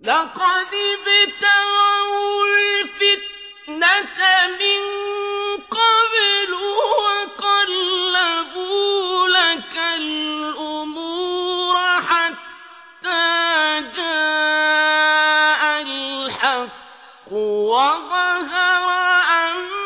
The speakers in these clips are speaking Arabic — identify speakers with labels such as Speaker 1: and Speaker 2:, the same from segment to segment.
Speaker 1: لقد ابتغوا الفتنة من قبل وقلبوا لك الأمور حتى جاء الحق وظهر أمر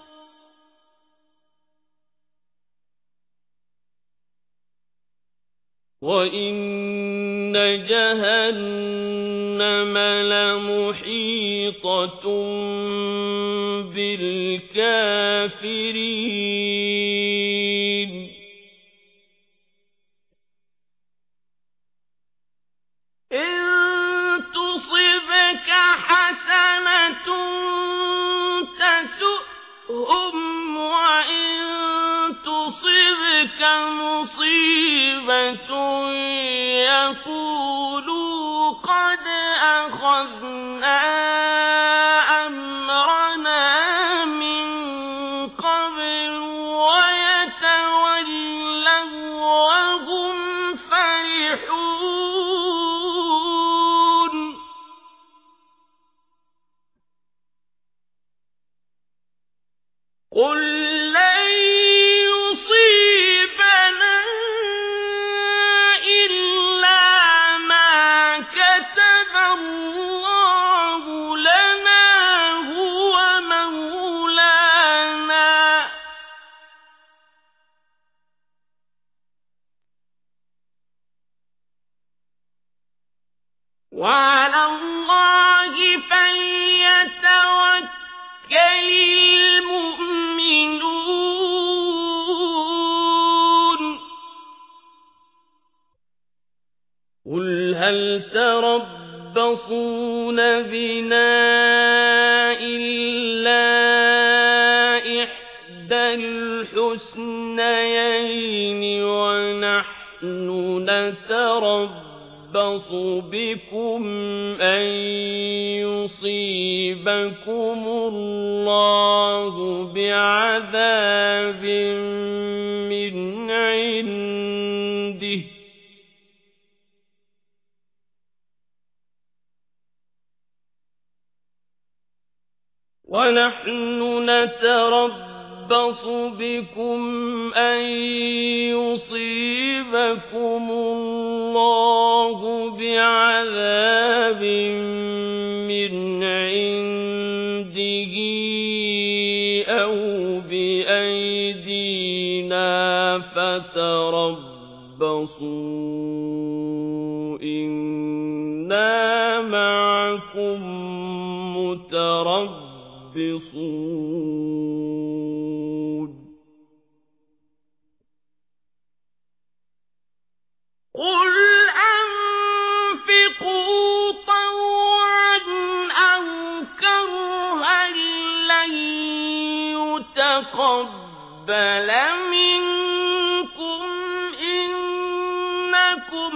Speaker 1: وإن جهنم لمحيطة بالكافرين مصيبة وعلى الله فليتوكل المؤمنون. قل هل تربصون بنا إلا إحدى الحسنيين ونحن نتربص بكم أن يصيبكم الله بعذاب من عنده ونحن نتربص بكم أن يصيبكم الله بعذاب من عنده أو بأيدينا فتربصوا إنا معكم متربصون. يتقبل منكم إنكم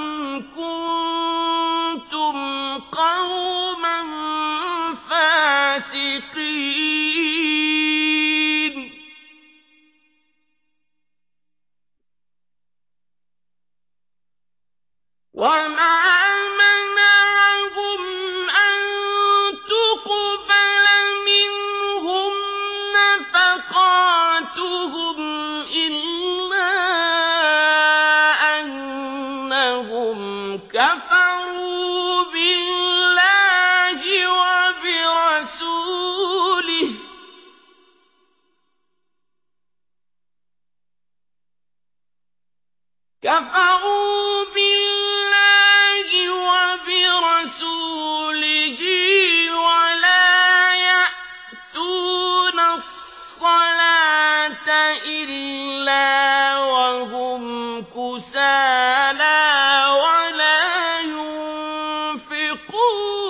Speaker 1: كنتم قوما فاسقين. وما دعوتهم إلا أنهم كفروا بالله وبرسوله كفروا إلا وهم كسالى ولا ينفقون